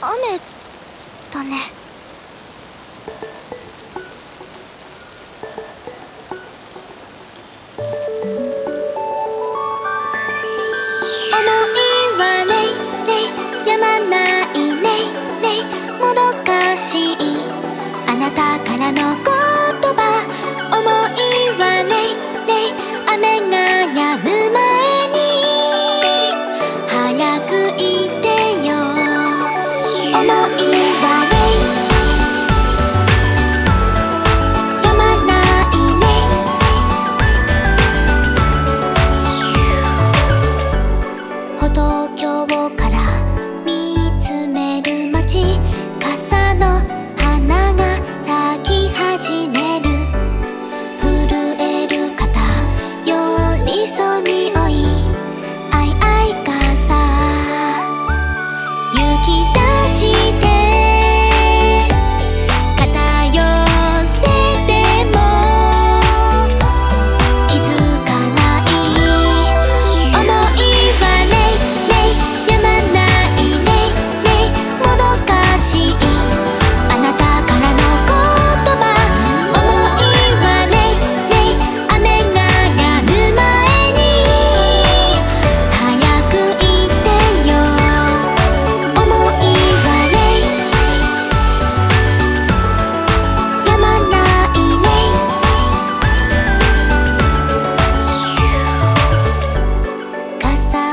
雨だね。重いわレイレイやまないレイレイもどかしい。あなたからの声思う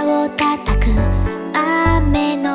を叩く雨の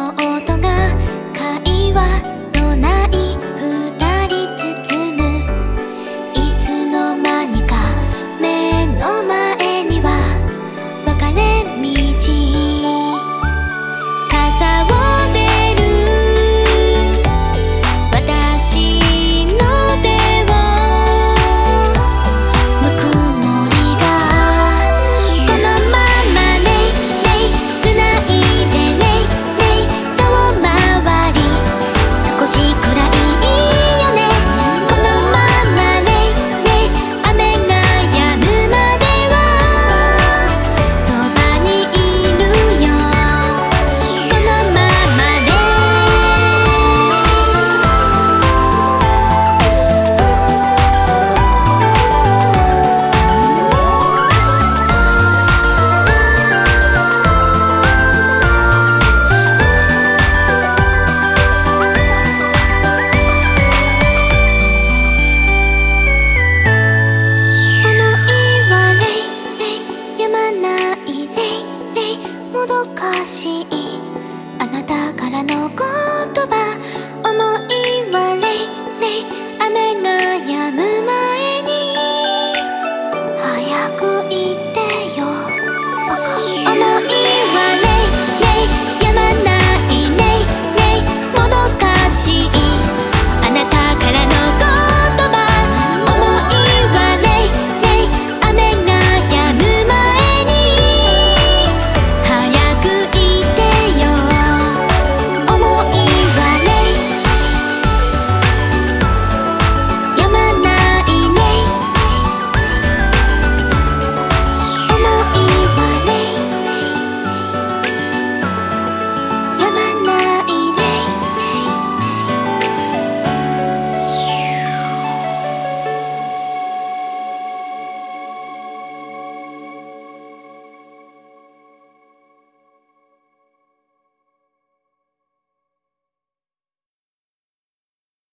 言葉